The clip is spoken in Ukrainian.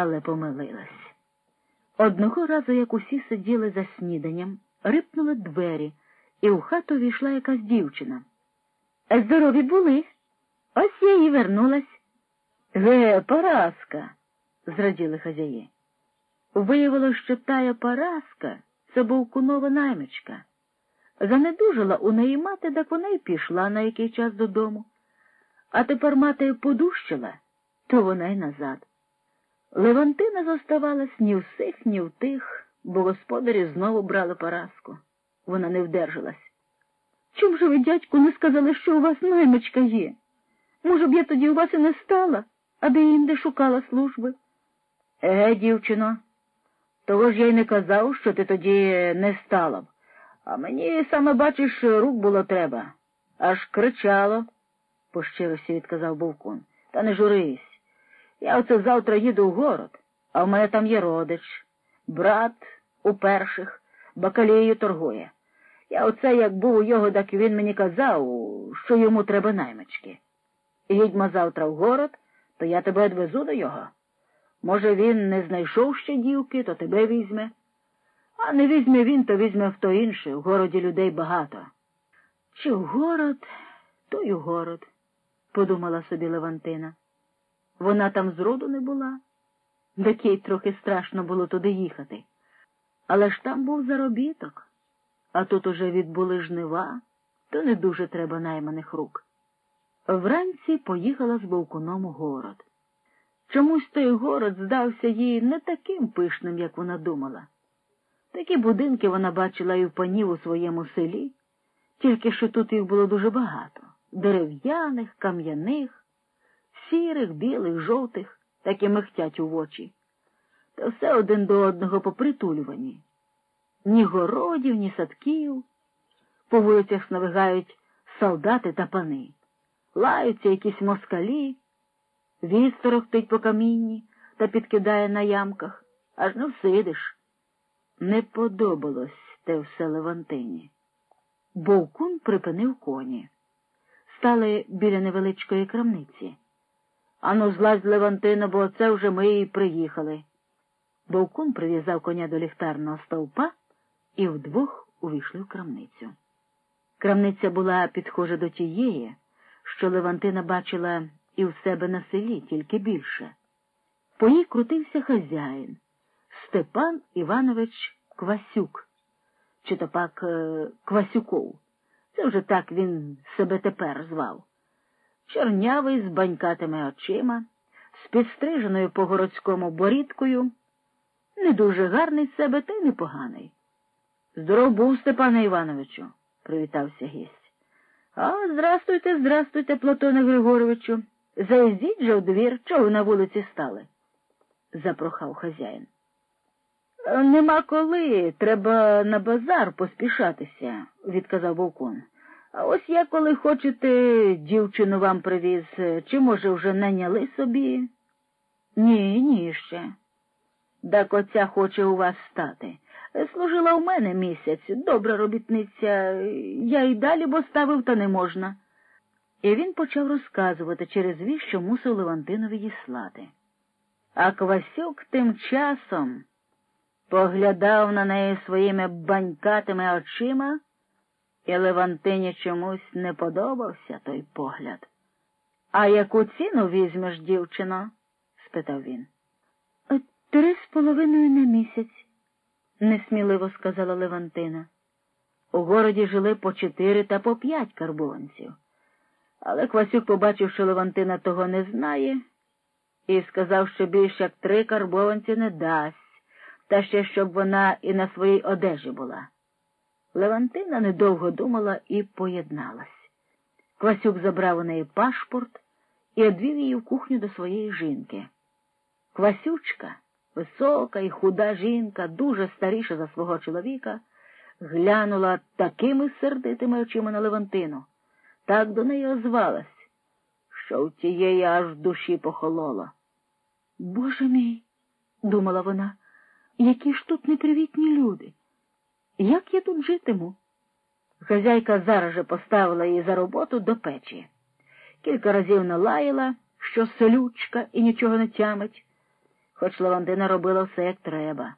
але помилилась. Одного разу, як усі сиділи за сніданням, рипнули двері, і у хату війшла якась дівчина. Здорові були. Ось я і вернулась. Ге, Параска, зраділи хазяї. Виявилося, що тая Параска це був кунова наймичка. Занедужила у неї мати, так вона й пішла на який час додому. А тепер мати подущила, то вона й назад. Левантина зоставалась ні в сих, ні в тих, бо господарі знову брали Параску. Вона не вдержалась. Чому ж ви, дядьку, не сказали, що у вас наймичка є? Може б, я тоді у вас і не стала, я інде шукала служби? Еге, дівчино, того ж я й не казав, що ти тоді не стала б. А мені саме, бачиш, рук було треба. Аж кричало, пощирився, відказав Бовкун. Та не журись. Я оце завтра їду в город, а в мене там є родич, брат у перших, бакалією торгує. Я оце як був у його, так він мені казав, що йому треба наймички. Їдьмо завтра в город, то я тебе одвезу до його. Може, він не знайшов ще дівки, то тебе візьме. А не візьме він, то візьме хто інший. В городі людей багато. Чи в город, то й у город, подумала собі Левантина. Вона там зроду не була, такій трохи страшно було туди їхати. Але ж там був заробіток, а тут уже відбули жнива, то не дуже треба найманих рук. Вранці поїхала з Бовкуном у город. Чомусь той город здався їй не таким пишним, як вона думала. Такі будинки вона бачила і в панів у своєму селі, тільки що тут їх було дуже багато дерев'яних, кам'яних, сірих, білих, жовтих, так і мехтять у очі. Та все один до одного попритулювані. Ні городів, ні садків. По вулицях сновигають солдати та пани, лаються якісь москалі, вісторог тить по камінні та підкидає на ямках, аж не всидиш. Не подобалось те все Левантині. Бовкун припинив коні. Стали біля невеличкої крамниці. Ану, злазь, Левантина, бо це вже ми і приїхали. Бовкун прив'язав коня до ліхтарного стовпа і вдвох увійшли в крамницю. Крамниця була підхожа до тієї, що Левантина бачила і в себе на селі, тільки більше. По ній крутився хазяїн. Степан Іванович Квасюк, чи то пак е, Квасюков. Це вже так він себе тепер звав. Чорнявий з банькатими очима, з підстриженою по городському борідкою, не дуже гарний з себе, та й непоганий. Здоров був, Степане Івановичу, привітався гість. А, здрастуйте, здрастуйте, Платоне Григоровичу. Заїздіть же в двір, чого на вулиці стали? запрохав хазяїн. Нема коли, треба на базар поспішатися, відказав Вовкун. А ось я, коли хочете, дівчину вам привіз, чи, може, вже наняли собі? Ні, ні ще. Так оця хоче у вас стати. Служила у мене місяць, добра робітниця, я й далі бо ставив, та не можна. І він почав розказувати через вісь, що мусив Левантинові діслати. А Квасюк тим часом поглядав на неї своїми банькатими очима, і Левантині чомусь не подобався той погляд. А яку ціну візьмеш, дівчино? спитав він. Три з половиною на місяць, несміливо сказала Левантина. У городі жили по чотири та по п'ять карбованців. Але Квасюк побачив, що Левантина того не знає, і сказав, що більше як три карбованці не дасть, та ще щоб вона і на своїй одежі була. Левантина недовго думала і поєдналась. Квасюк забрав у неї пашпорт і одвів її в кухню до своєї жінки. Квасючка, висока і худа жінка, дуже старіша за свого чоловіка, глянула такими сердитими очима на Левантину так до неї озвалась, що в тієї аж душі похололо. Боже мій, думала вона, які ж тут непривітні люди. Як я тут житиму? Хазяйка зараз же поставила її за роботу до печі. Кілька разів налаяла, що селючка і нічого не тямить. хоч Лавандина робила все, як треба.